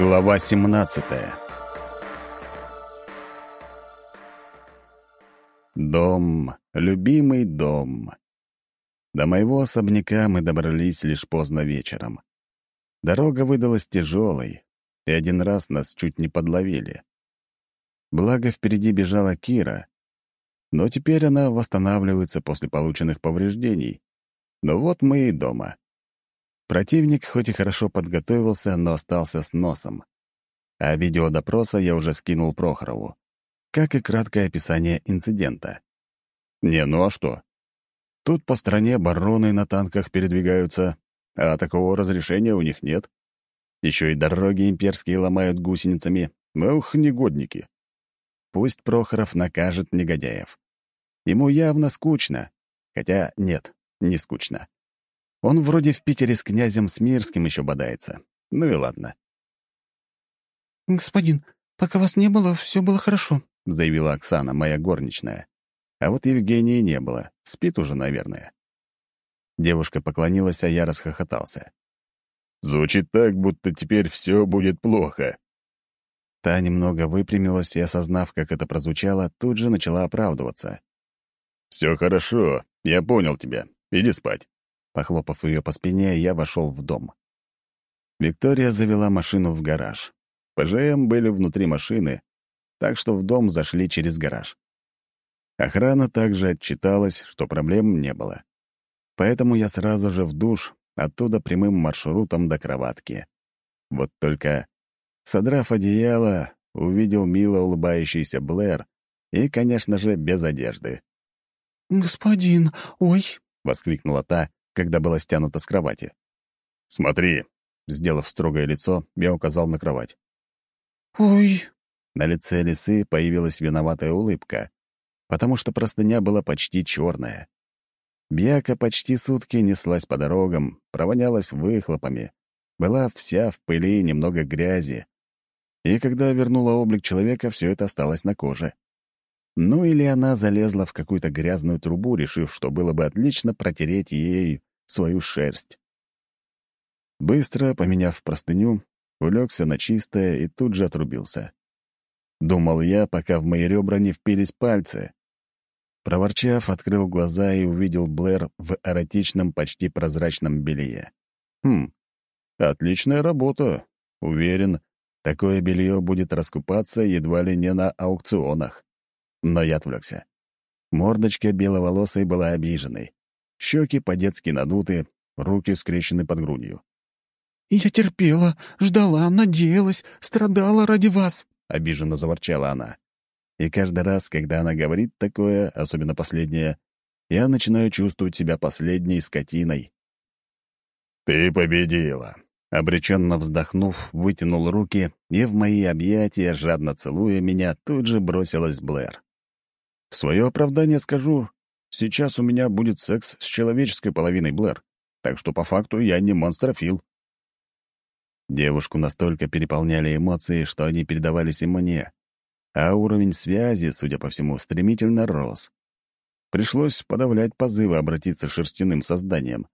Глава 17 Дом, любимый дом. До моего особняка мы добрались лишь поздно вечером. Дорога выдалась тяжелой, и один раз нас чуть не подловили. Благо, впереди бежала Кира, но теперь она восстанавливается после полученных повреждений. Но вот мы и дома. Противник хоть и хорошо подготовился, но остался с носом. А видео допроса я уже скинул Прохорову, как и краткое описание инцидента. Не, ну а что? Тут по стране бароны на танках передвигаются, а такого разрешения у них нет. Еще и дороги имперские ломают гусеницами. Ух, негодники. Пусть Прохоров накажет негодяев. Ему явно скучно. Хотя нет, не скучно. Он вроде в Питере с князем Смирским еще бодается. Ну и ладно. «Господин, пока вас не было, все было хорошо», — заявила Оксана, моя горничная. А вот Евгении не было. Спит уже, наверное. Девушка поклонилась, а я расхохотался. «Звучит так, будто теперь все будет плохо». Та немного выпрямилась и, осознав, как это прозвучало, тут же начала оправдываться. «Все хорошо, я понял тебя. Иди спать». Похлопав ее по спине, я вошел в дом. Виктория завела машину в гараж. ПЖМ были внутри машины, так что в дом зашли через гараж. Охрана также отчиталась, что проблем не было. Поэтому я сразу же в душ, оттуда прямым маршрутом до кроватки. Вот только, содрав одеяло, увидел мило улыбающийся Блэр и, конечно же, без одежды. «Господин, ой!» — воскликнула та, когда была стянута с кровати. «Смотри!» — сделав строгое лицо, я указал на кровать. «Ой!» На лице лисы появилась виноватая улыбка, потому что простыня была почти черная. Бьяка почти сутки неслась по дорогам, провонялась выхлопами, была вся в пыли и немного грязи. И когда вернула облик человека, все это осталось на коже. Ну или она залезла в какую-то грязную трубу, решив, что было бы отлично протереть ей свою шерсть. Быстро, поменяв простыню, улегся на чистое и тут же отрубился. Думал я, пока в мои ребра не впились пальцы. Проворчав, открыл глаза и увидел Блэр в эротичном, почти прозрачном белье. Хм, отличная работа. Уверен, такое белье будет раскупаться едва ли не на аукционах. Но я отвлекся. Мордочка беловолосой была обиженной. Щеки по-детски надуты, руки скрещены под грудью. «Я терпела, ждала, надеялась, страдала ради вас», — обиженно заворчала она. И каждый раз, когда она говорит такое, особенно последнее, я начинаю чувствовать себя последней скотиной. «Ты победила!» Обреченно вздохнув, вытянул руки, и в мои объятия, жадно целуя меня, тут же бросилась Блэр. В свое оправдание скажу, сейчас у меня будет секс с человеческой половиной Блэр, так что по факту я не монстрофил. Девушку настолько переполняли эмоции, что они передавались и мне, а уровень связи, судя по всему, стремительно рос. Пришлось подавлять позывы обратиться шерстяным созданием,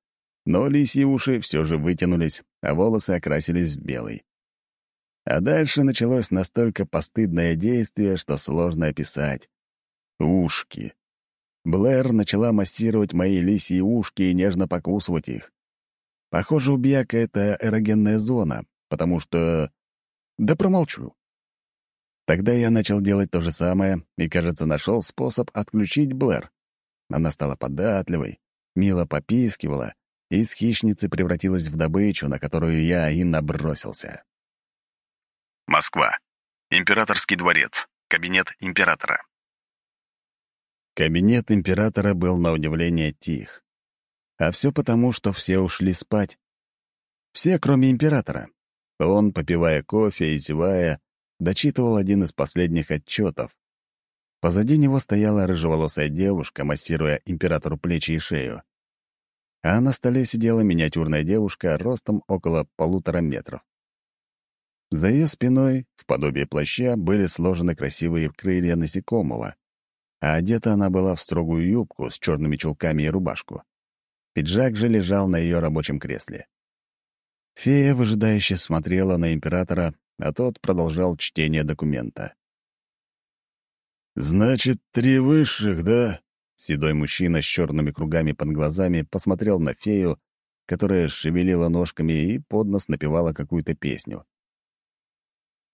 но лисьи уши все же вытянулись, а волосы окрасились в белый. А дальше началось настолько постыдное действие, что сложно описать. Ушки. Блэр начала массировать мои лисьи ушки и нежно покусывать их. Похоже, у Бьяка это эрогенная зона, потому что... Да промолчу. Тогда я начал делать то же самое и, кажется, нашел способ отключить Блэр. Она стала податливой, мило попискивала и из хищницы превратилась в добычу, на которую я и набросился. Москва. Императорский дворец. Кабинет императора. Кабинет императора был на удивление тих. А все потому, что все ушли спать. Все, кроме императора. Он, попивая кофе и зевая, дочитывал один из последних отчетов. Позади него стояла рыжеволосая девушка, массируя императору плечи и шею. А на столе сидела миниатюрная девушка ростом около полутора метров. За ее спиной, в подобие плаща, были сложены красивые крылья насекомого, а одета она была в строгую юбку с черными чулками и рубашку. Пиджак же лежал на ее рабочем кресле. Фея выжидающе смотрела на императора, а тот продолжал чтение документа. «Значит, три высших, да?» Седой мужчина с черными кругами под глазами посмотрел на фею, которая шевелила ножками и под нос напевала какую-то песню.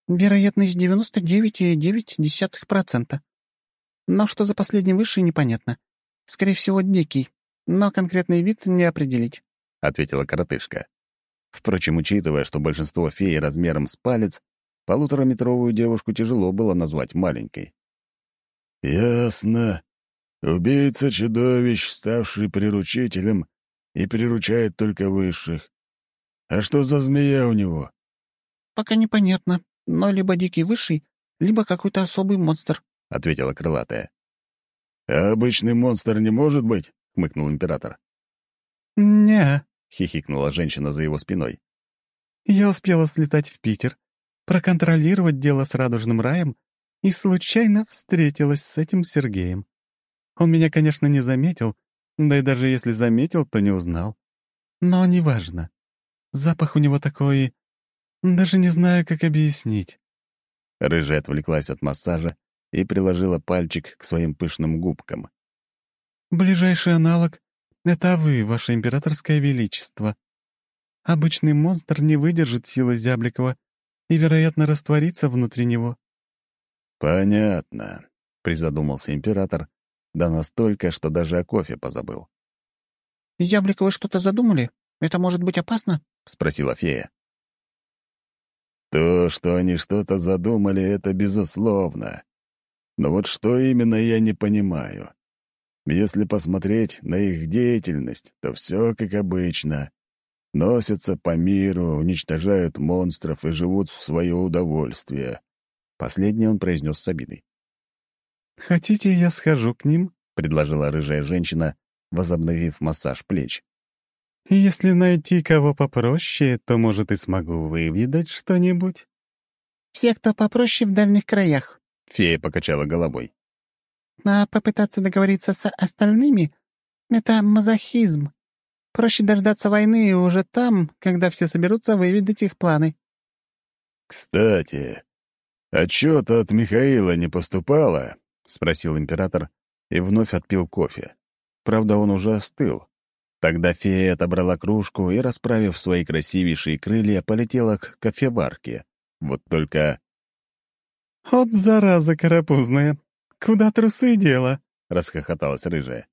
«Вероятность 99,9%. Но что за последний высший, непонятно. Скорее всего, дикий, но конкретный вид не определить», — ответила коротышка. Впрочем, учитывая, что большинство фей размером с палец, полутораметровую девушку тяжело было назвать маленькой. «Ясно. Убийца чудовищ, ставший приручителем, и приручает только высших. А что за змея у него?» «Пока непонятно, но либо дикий высший, либо какой-то особый монстр», — ответила крылатая. «А обычный монстр не может быть?» — хмыкнул император. «Не», — хихикнула женщина за его спиной. «Я успела слетать в Питер, проконтролировать дело с Радужным раем и случайно встретилась с этим Сергеем. Он меня, конечно, не заметил, да и даже если заметил, то не узнал. Но неважно. Запах у него такой... Даже не знаю, как объяснить. Рыжая отвлеклась от массажа и приложила пальчик к своим пышным губкам. «Ближайший аналог — это вы, ваше императорское величество. Обычный монстр не выдержит силы Зябликова и, вероятно, растворится внутри него. «Понятно», — призадумался император, да настолько, что даже о кофе позабыл. «Зябликовы что-то задумали? Это может быть опасно?» — спросила фея. То, что они что-то задумали, это безусловно. Но вот что именно я не понимаю. Если посмотреть на их деятельность, то все как обычно. Носятся по миру, уничтожают монстров и живут в свое удовольствие. Последнее он произнес с обидой. «Хотите, я схожу к ним?» — предложила рыжая женщина, возобновив массаж плеч. «Если найти кого попроще, то, может, и смогу выведать что-нибудь». «Все, кто попроще в дальних краях», — фея покачала головой. «А попытаться договориться с остальными — это мазохизм. Проще дождаться войны и уже там, когда все соберутся, выведать их планы». «Кстати, «Отчета от Михаила не поступало?» — спросил император и вновь отпил кофе. Правда, он уже остыл. Тогда фея отобрала кружку и, расправив свои красивейшие крылья, полетела к кофеварке. Вот только... «Вот зараза карапузная! Куда трусы дела?» — расхохоталась рыжая.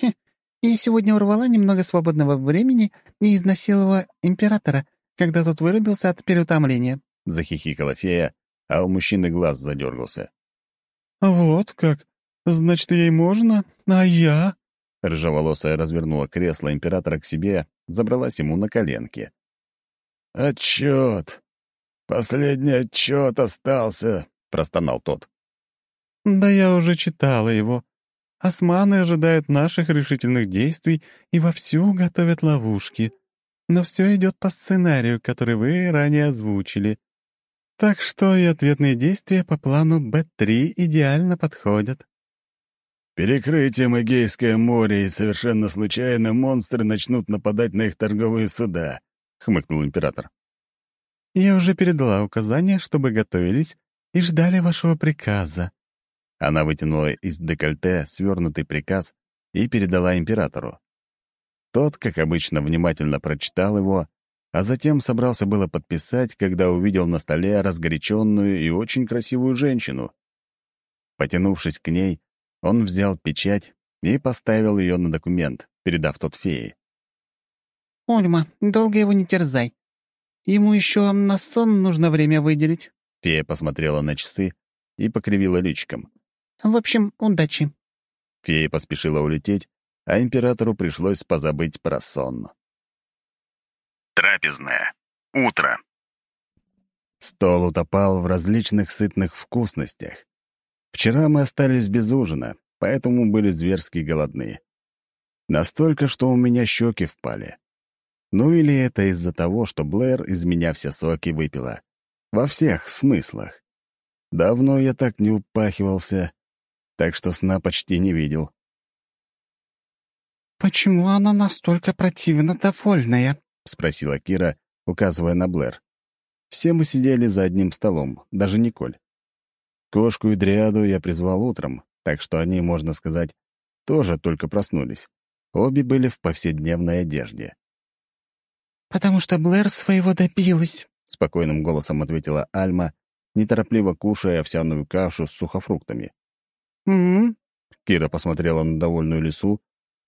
«Хе, я сегодня урвала немного свободного времени и изнасиловала императора, когда тот вырубился от переутомления», — захихикала фея, а у мужчины глаз задергался. «Вот как? Значит, ей можно? А я?» Рыжеволосая развернула кресло императора к себе, забралась ему на коленки. «Отчет! Последний отчет остался!» — простонал тот. «Да я уже читала его. Османы ожидают наших решительных действий и вовсю готовят ловушки. Но все идет по сценарию, который вы ранее озвучили. Так что и ответные действия по плану Б-3 идеально подходят. Перекрытие Эгейское море, и совершенно случайно монстры начнут нападать на их торговые суда», — хмыкнул император. «Я уже передала указание, чтобы готовились и ждали вашего приказа». Она вытянула из декольте свернутый приказ и передала императору. Тот, как обычно, внимательно прочитал его, а затем собрался было подписать, когда увидел на столе разгоряченную и очень красивую женщину. Потянувшись к ней, он взял печать и поставил ее на документ, передав тот фее. «Ольма, долго его не терзай. Ему еще на сон нужно время выделить». Фея посмотрела на часы и покривила личиком. «В общем, удачи». Фея поспешила улететь, а императору пришлось позабыть про сон. Трапезная. Утро. Стол утопал в различных сытных вкусностях. Вчера мы остались без ужина, поэтому были зверски голодны. Настолько, что у меня щеки впали. Ну или это из-за того, что Блэр из меня все соки выпила. Во всех смыслах. Давно я так не упахивался, так что сна почти не видел. «Почему она настолько противно довольная?» — спросила Кира, указывая на Блэр. Все мы сидели за одним столом, даже Николь. Кошку и Дриаду я призвал утром, так что они, можно сказать, тоже только проснулись. Обе были в повседневной одежде. «Потому что Блэр своего добилась», — спокойным голосом ответила Альма, неторопливо кушая овсяную кашу с сухофруктами. «М-м-м», Кира посмотрела на довольную лису,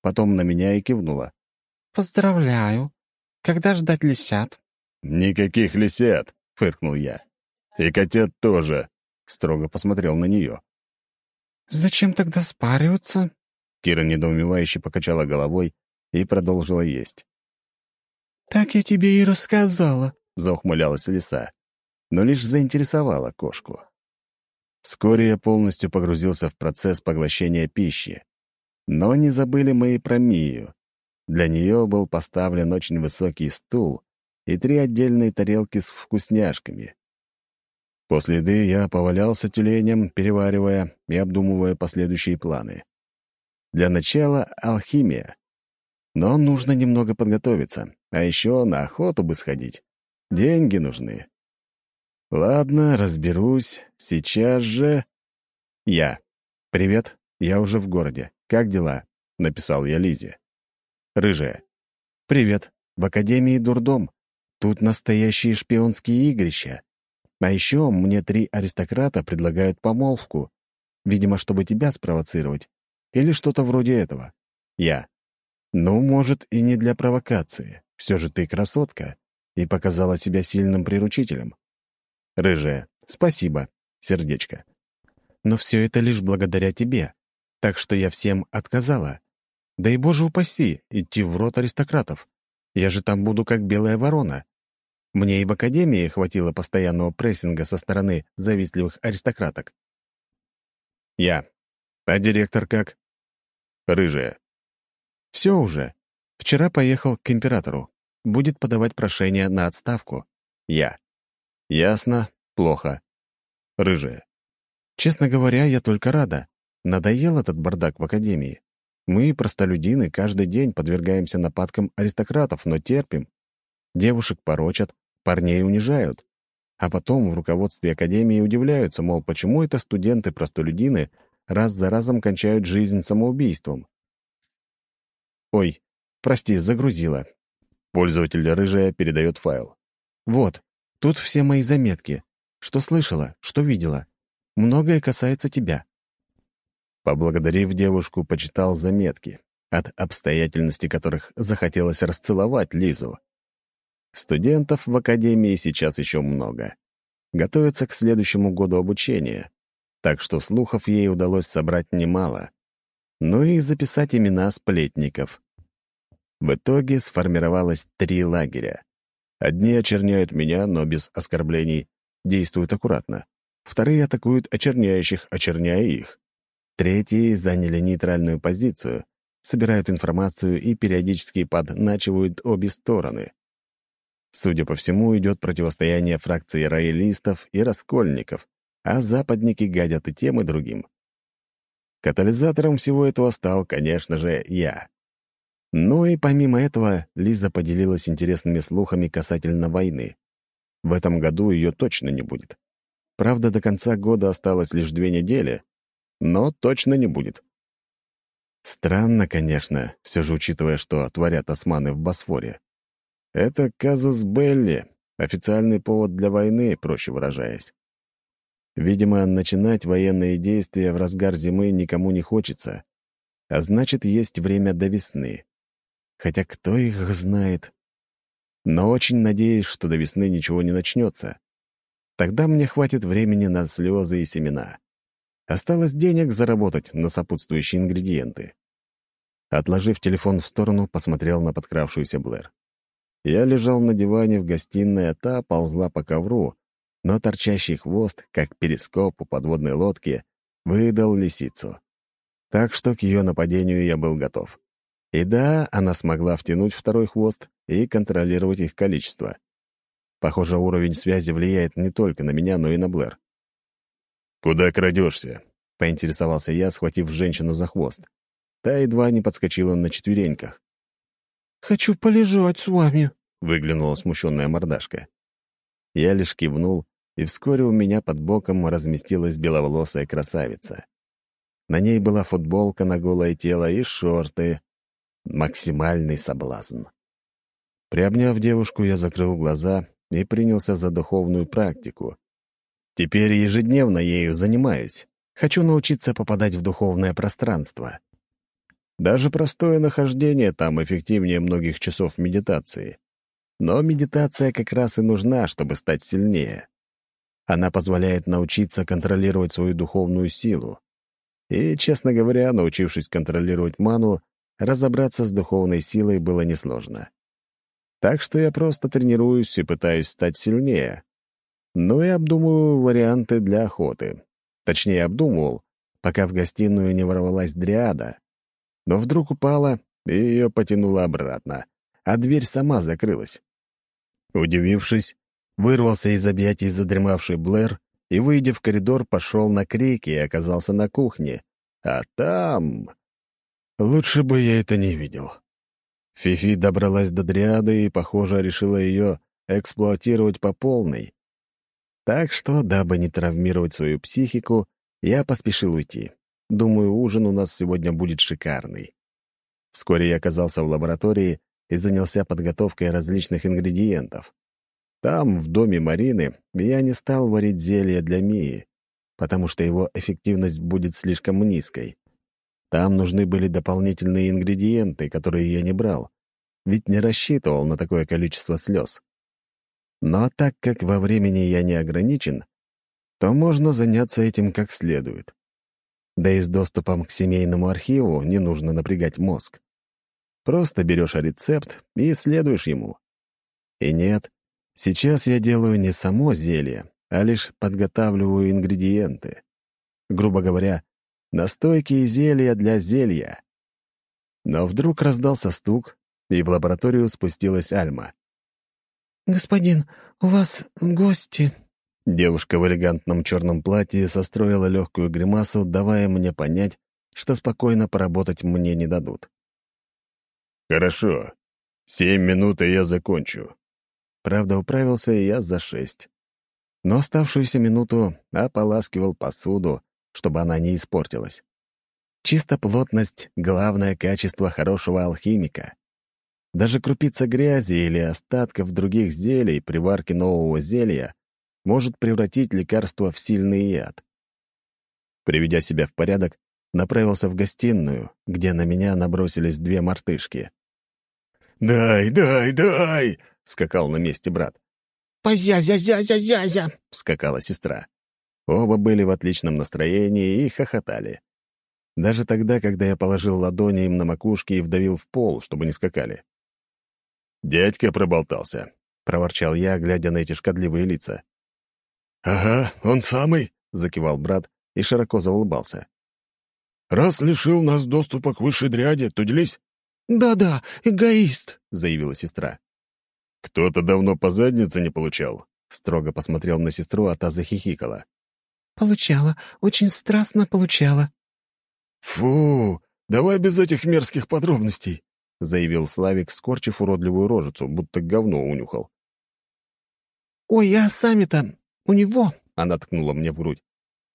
потом на меня и кивнула. «Поздравляю. Когда ждать лисят?» «Никаких лисят», — фыркнул я. «И котят тоже», — строго посмотрел на нее. «Зачем тогда спариваться?» Кира недоумевающе покачала головой и продолжила есть. «Так я тебе и рассказала», — заухмылялась лиса, но лишь заинтересовала кошку. Вскоре я полностью погрузился в процесс поглощения пищи. Но не забыли мы и про Мию. Для нее был поставлен очень высокий стул и три отдельные тарелки с вкусняшками. После еды я повалялся тюленем, переваривая и обдумывая последующие планы. Для начала — алхимия. Но нужно немного подготовиться, а еще на охоту бы сходить. Деньги нужны. Ладно, разберусь. Сейчас же... Я. «Привет, я уже в городе. Как дела?» — написал я Лизе. Рыжая. «Привет. В Академии дурдом. Тут настоящие шпионские игрища. А еще мне три аристократа предлагают помолвку. Видимо, чтобы тебя спровоцировать. Или что-то вроде этого. Я. Ну, может, и не для провокации. Все же ты красотка и показала себя сильным приручителем. Рыжая. Спасибо. Сердечко. Но все это лишь благодаря тебе. Так что я всем отказала. Да и, боже упаси, идти в рот аристократов. Я же там буду как белая ворона. Мне и в академии хватило постоянного прессинга со стороны завистливых аристократок. Я. А директор как? Рыжая. Все уже. Вчера поехал к императору. Будет подавать прошение на отставку. Я. Ясно. Плохо. Рыжая. Честно говоря, я только рада. Надоел этот бардак в академии. Мы, простолюдины, каждый день подвергаемся нападкам аристократов, но терпим. Девушек порочат, парней унижают. А потом в руководстве Академии удивляются, мол, почему это студенты-простолюдины раз за разом кончают жизнь самоубийством. Ой, прости, загрузила. Пользователь рыжая передает файл. Вот, тут все мои заметки. Что слышала, что видела. Многое касается тебя. Поблагодарив девушку, почитал заметки, от обстоятельностей которых захотелось расцеловать Лизу. Студентов в академии сейчас еще много. Готовятся к следующему году обучения, так что слухов ей удалось собрать немало. Ну и записать имена сплетников. В итоге сформировалось три лагеря. Одни очерняют меня, но без оскорблений, действуют аккуратно. Вторые атакуют очерняющих, очерняя их. Третьи заняли нейтральную позицию, собирают информацию и периодически подначивают обе стороны. Судя по всему, идет противостояние фракции роялистов и раскольников, а западники гадят и тем, и другим. Катализатором всего этого стал, конечно же, я. Ну и помимо этого, Лиза поделилась интересными слухами касательно войны. В этом году ее точно не будет. Правда, до конца года осталось лишь две недели, но точно не будет. Странно, конечно, все же учитывая, что творят османы в Босфоре. Это казус Белли, официальный повод для войны, проще выражаясь. Видимо, начинать военные действия в разгар зимы никому не хочется, а значит, есть время до весны. Хотя кто их знает? Но очень надеюсь, что до весны ничего не начнется. Тогда мне хватит времени на слезы и семена. Осталось денег заработать на сопутствующие ингредиенты. Отложив телефон в сторону, посмотрел на подкравшуюся Блэр. Я лежал на диване в гостиной, а та ползла по ковру, но торчащий хвост, как перископ у подводной лодки, выдал лисицу. Так что к ее нападению я был готов. И да, она смогла втянуть второй хвост и контролировать их количество. Похоже, уровень связи влияет не только на меня, но и на Блэр. «Куда крадешься?» — поинтересовался я, схватив женщину за хвост. Та едва не подскочила на Я лишь кивнул, и вскоре у меня под боком разместилась беловолосая красавица. На ней была футболка на голое тело и шорты. Максимальный соблазн. Приобняв девушку, я закрыл глаза и принялся за духовную практику. Теперь ежедневно ею занимаюсь. Хочу научиться попадать в духовное пространство. Даже простое нахождение там эффективнее многих часов медитации. Но медитация как раз и нужна, чтобы стать сильнее. Она позволяет научиться контролировать свою духовную силу. И, честно говоря, научившись контролировать ману, разобраться с духовной силой было несложно. Так что я просто тренируюсь и пытаюсь стать сильнее. Ну и обдумываю варианты для охоты. Точнее, обдумывал, пока в гостиную не ворвалась дриада. Но вдруг упала, и ее потянуло обратно, а дверь сама закрылась. Удивившись, вырвался из объятий задремавший Блэр и, выйдя в коридор, пошел на крики и оказался на кухне. А там... Лучше бы я это не видел. Фифи добралась до дриады и, похоже, решила ее эксплуатировать по полной. Так что, дабы не травмировать свою психику, я поспешил уйти. Думаю, ужин у нас сегодня будет шикарный. Вскоре я оказался в лаборатории и занялся подготовкой различных ингредиентов. Там, в доме Марины, я не стал варить зелье для Мии, потому что его эффективность будет слишком низкой. Там нужны были дополнительные ингредиенты, которые я не брал, ведь не рассчитывал на такое количество слез. Но так как во времени я не ограничен, то можно заняться этим как следует. Да и с доступом к семейному архиву не нужно напрягать мозг. Просто берешь рецепт и следуешь ему. И нет, сейчас я делаю не само зелье, а лишь подготавливаю ингредиенты. Грубо говоря, Настойки и зелья для зелья. Но вдруг раздался стук, и в лабораторию спустилась Альма. «Господин, у вас гости». Девушка в элегантном черном платье состроила легкую гримасу, давая мне понять, что спокойно поработать мне не дадут. «Хорошо. Семь минут, и я закончу». Правда, управился и я за шесть. Но оставшуюся минуту ополаскивал посуду, чтобы она не испортилась. Чистоплотность — главное качество хорошего алхимика. Даже крупица грязи или остатков других зелий при варке нового зелья может превратить лекарство в сильный яд. Приведя себя в порядок, направился в гостиную, где на меня набросились две мартышки. «Дай, дай, дай!» — скакал на месте брат. «Позязя-зязя-зязя!» — скакала сестра. Оба были в отличном настроении и хохотали. Даже тогда, когда я положил ладони им на макушки и вдавил в пол, чтобы не скакали. «Дядька проболтался», — проворчал я, глядя на эти шкодливые лица. «Ага, он самый», — закивал брат и широко заулыбался. «Раз лишил нас доступа к высшей дряде, то делись». «Да-да, эгоист», — заявила сестра. «Кто-то давно по заднице не получал», — строго посмотрел на сестру, а та захихикала. «Получала, очень страстно получала». «Фу, давай без этих мерзких подробностей», — заявил Славик, скорчив уродливую рожицу, будто говно унюхал. «Ой, а сами-то у него...» — она ткнула мне в грудь.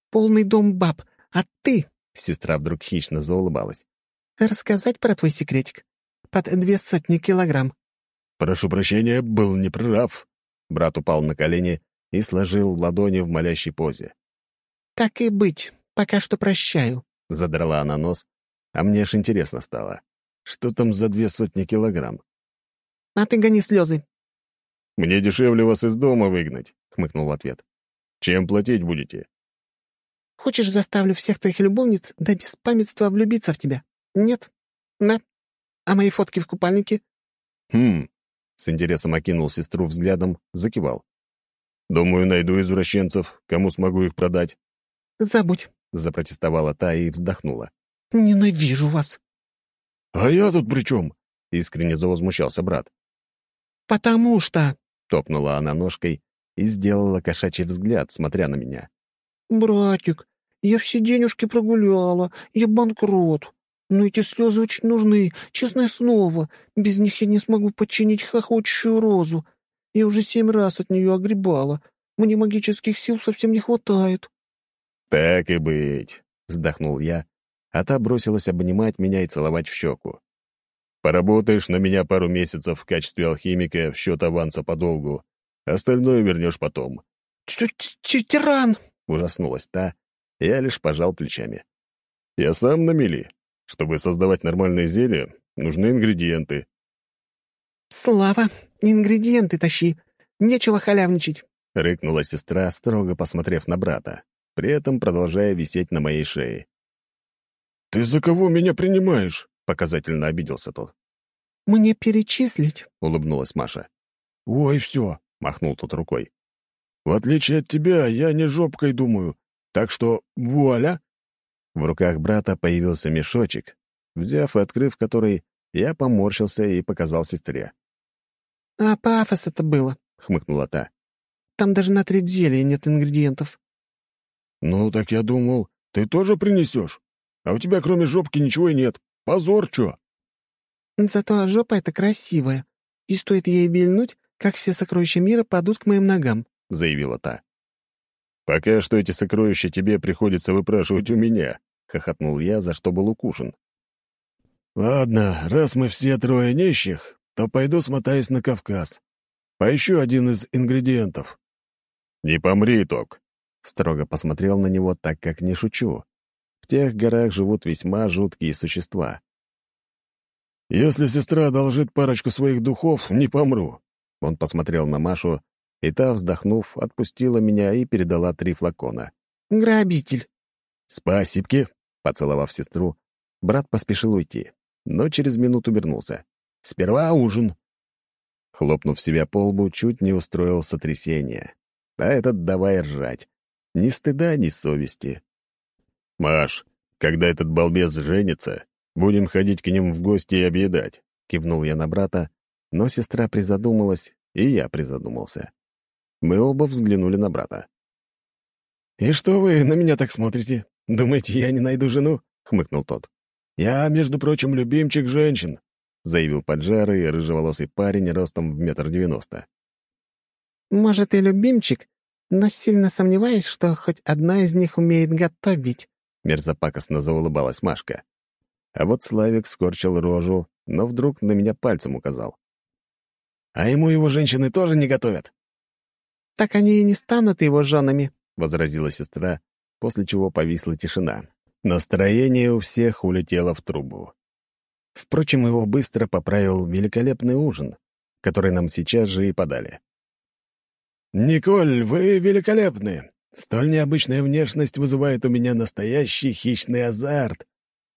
«Полный дом баб, а ты...» — сестра вдруг хищно заулыбалась. «Рассказать про твой секретик? Под две сотни килограмм». «Прошу прощения, был неправ». Брат упал на колени и сложил ладони в молящей позе. «Так и быть, пока что прощаю», — задрала она нос, а мне аж интересно стало. Что там за две сотни килограмм? «А ты гони слезы». «Мне дешевле вас из дома выгнать», — хмыкнул в ответ. «Чем платить будете?» «Хочешь, заставлю всех твоих любовниц до беспамятства влюбиться в тебя? Нет? На. А мои фотки в купальнике?» «Хм», — с интересом окинул сестру взглядом, закивал. «Думаю, найду извращенцев, кому смогу их продать». «Забудь», — запротестовала та и вздохнула. «Ненавижу вас». «А я тут при чем?» — искренне завозмущался брат. «Потому что...» — топнула она ножкой и сделала кошачий взгляд, смотря на меня. «Братик, я все денежки прогуляла, я банкрот. Но эти слезы очень нужны, честное слово. Без них я не смогу подчинить хохочущую розу. Я уже семь раз от нее огребала. Мне магических сил совсем не хватает». «Так и быть», — вздохнул я, а та бросилась обнимать меня и целовать в щеку. «Поработаешь на меня пару месяцев в качестве алхимика в счет аванса по долгу. Остальное вернешь потом». «Тиран!» — ужаснулась та. Я лишь пожал плечами. «Я сам на мели. Чтобы создавать нормальные зелья, нужны ингредиенты». «Слава, ингредиенты тащи. Нечего халявничать», — рыкнула сестра, строго посмотрев на брата, при этом продолжая висеть на моей шее. «Ты за кого меня принимаешь?» — показательно обиделся тот. «Мне перечислить?» — улыбнулась Маша. «Ой, все!» — махнул тот рукой. «В отличие от тебя, я не жопкой думаю, так что вуаля!» В руках брата появился мешочек, взяв и открыв который, я поморщился и показал сестре. «А пафос это было», — хмыкнула та. «Там даже на треть зелья нет ингредиентов». «Ну, так я думал, ты тоже принесешь? А у тебя кроме жопки ничего и нет. Позор, чё?» «Зато жопа эта красивая, и стоит ей вильнуть, как все сокровища мира падут к моим ногам», — заявила та. «Пока что эти сокровища тебе приходится выпрашивать у меня», — хохотнул я, за что был укушен. «Ладно, раз мы все трое нищих, то пойду смотаюсь на Кавказ. Поищу один из ингредиентов». «Не помри, Ток», — строго посмотрел на него, так как не шучу. В тех горах живут весьма жуткие существа. «Если сестра одолжит парочку своих духов, не помру». Он посмотрел на Машу, и та, вздохнув, отпустила меня и передала три флакона. «Грабитель». «Спасибки», — поцеловав сестру, брат поспешил уйти, но через минуту вернулся. «Сперва ужин». Хлопнув себя по лбу, чуть не устроил сотрясение. А этот давай ржать. Ни стыда, ни совести. «Маш, когда этот балбес женится, будем ходить к ним в гости и объедать», — кивнул я на брата, но сестра призадумалась, и я призадумался. Мы оба взглянули на брата. «И что вы на меня так смотрите? Думаете, я не найду жену?» — хмыкнул тот. «Я, между прочим, любимчик женщин», — заявил поджарый рыжеволосый парень ростом в метр девяносто. «Может, и любимчик, но сильно сомневаюсь, что хоть одна из них умеет готовить», — мерзопакостно заулыбалась Машка. А вот Славик скорчил рожу, но вдруг на меня пальцем указал. «А ему его женщины тоже не готовят?» «Так они и не станут его женами», — возразила сестра, после чего повисла тишина. Настроение у всех улетело в трубу. Впрочем, его быстро поправил великолепный ужин, который нам сейчас же и подали. «Николь, вы великолепны! Столь необычная внешность вызывает у меня настоящий хищный азарт!»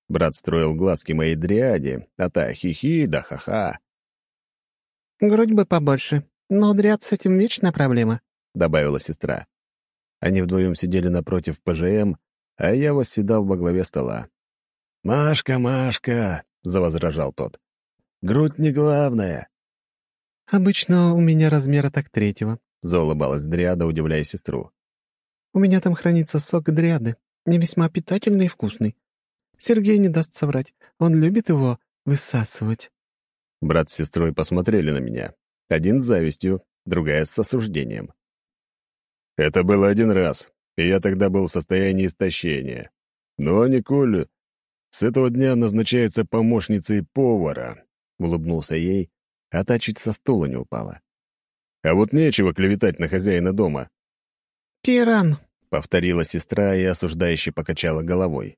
Брат строил глазки моей дриаде, а та хихи да ха-ха. «Грудь бы побольше, но дряд с этим вечная проблема», — добавила сестра. Они вдвоем сидели напротив ПЖМ, а я восседал во главе стола. «Машка, Машка!» — завозражал тот. «Грудь не главное». «Обычно у меня размера так третьего», — заулыбалась Дриада, удивляя сестру. «У меня там хранится сок Дриады, не весьма питательный и вкусный. Сергей не даст соврать, он любит его высасывать». Брат с сестрой посмотрели на меня. Один с завистью, другая с осуждением. Это было один раз, и я тогда был в состоянии истощения. Но Николь с этого дня назначается помощницей повара, — улыбнулся ей, а та чуть со стула не упала. А вот нечего клеветать на хозяина дома. «Тиран», — повторила сестра и осуждающе покачала головой.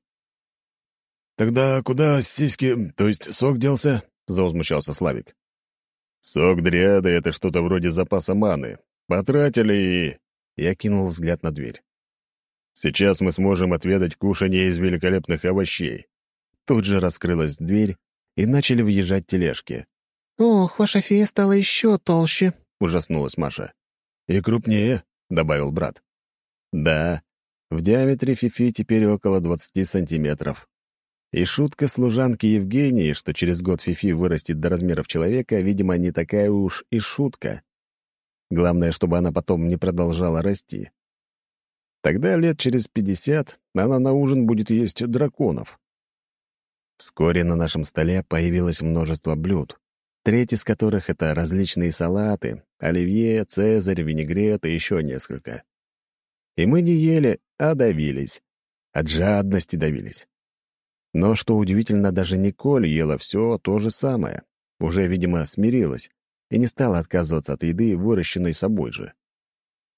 «Тогда куда сиськи, то есть сок делся?» — заузмущался Славик. «Сок дриады — это что-то вроде запаса маны. Потратили и...» Я кинул взгляд на дверь. «Сейчас мы сможем отведать кушанье из великолепных овощей». Тут же раскрылась дверь, и начали въезжать тележки. «Ох, ваша фея стала еще толще», — ужаснулась Маша. «И крупнее», — добавил брат. «Да, в диаметре Фифи теперь около 20 сантиметров. И шутка служанки Евгении, что через год Фифи вырастет до размеров человека, видимо, не такая уж и шутка. Главное, чтобы она потом не продолжала расти. Тогда лет через пятьдесят она на ужин будет есть драконов. Вскоре на нашем столе появилось множество блюд, треть из которых — это различные салаты, оливье, цезарь, винегрет и еще несколько. И мы не ели, а давились. От жадности давились. Но, что удивительно, даже Николь ела все то же самое. Уже, видимо, смирилась и не стала отказываться от еды, выращенной собой же.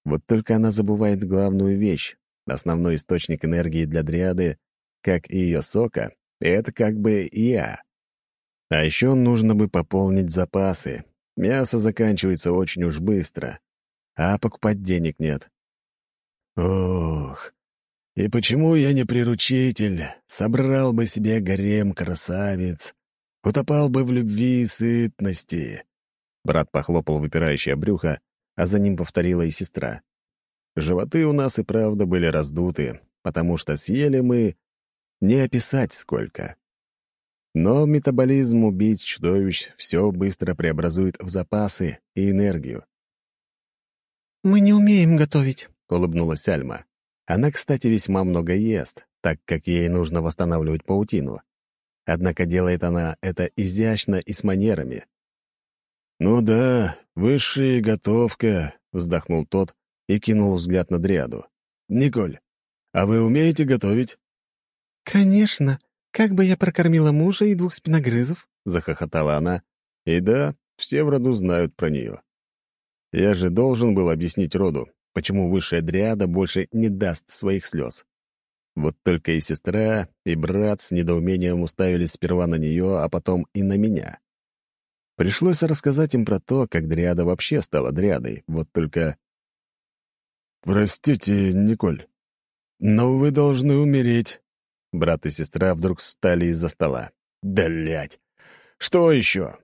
Вот только она забывает главную вещь. Основной источник энергии для дриады, как и ее сока, это как бы я. А еще нужно бы пополнить запасы. Мясо заканчивается очень уж быстро, а покупать денег нет. Ох, и почему я не приручитель? Собрал бы себе гарем красавец, утопал бы в любви и сытности. Брат похлопал выпирающее брюхо, а за ним повторила и сестра. Животы у нас и правда были раздуты, потому что съели мы не описать сколько. Но метаболизм убийц-чудовищ все быстро преобразует в запасы и энергию. «Мы не умеем готовить», — улыбнулась Альма. Она, кстати, весьма много ест, так как ей нужно восстанавливать паутину. Однако делает она это изящно и с манерами. «Ну да, высшая готовка», — вздохнул тот и кинул взгляд на Дриаду. «Николь, а вы умеете готовить?» «Конечно. Как бы я прокормила мужа и двух спиногрызов?» — захохотала она. И да, все в роду знают про нее. Я же должен был объяснить роду, почему высшая дриада больше не даст своих слез. Вот только и сестра, и брат с недоумением уставились сперва на нее, а потом и на меня. Пришлось рассказать им про то, как дриада вообще стала дриадой, вот только... «Простите, Николь, но вы должны умереть». Брат и сестра вдруг встали из-за стола. «Да, блядь! Что еще?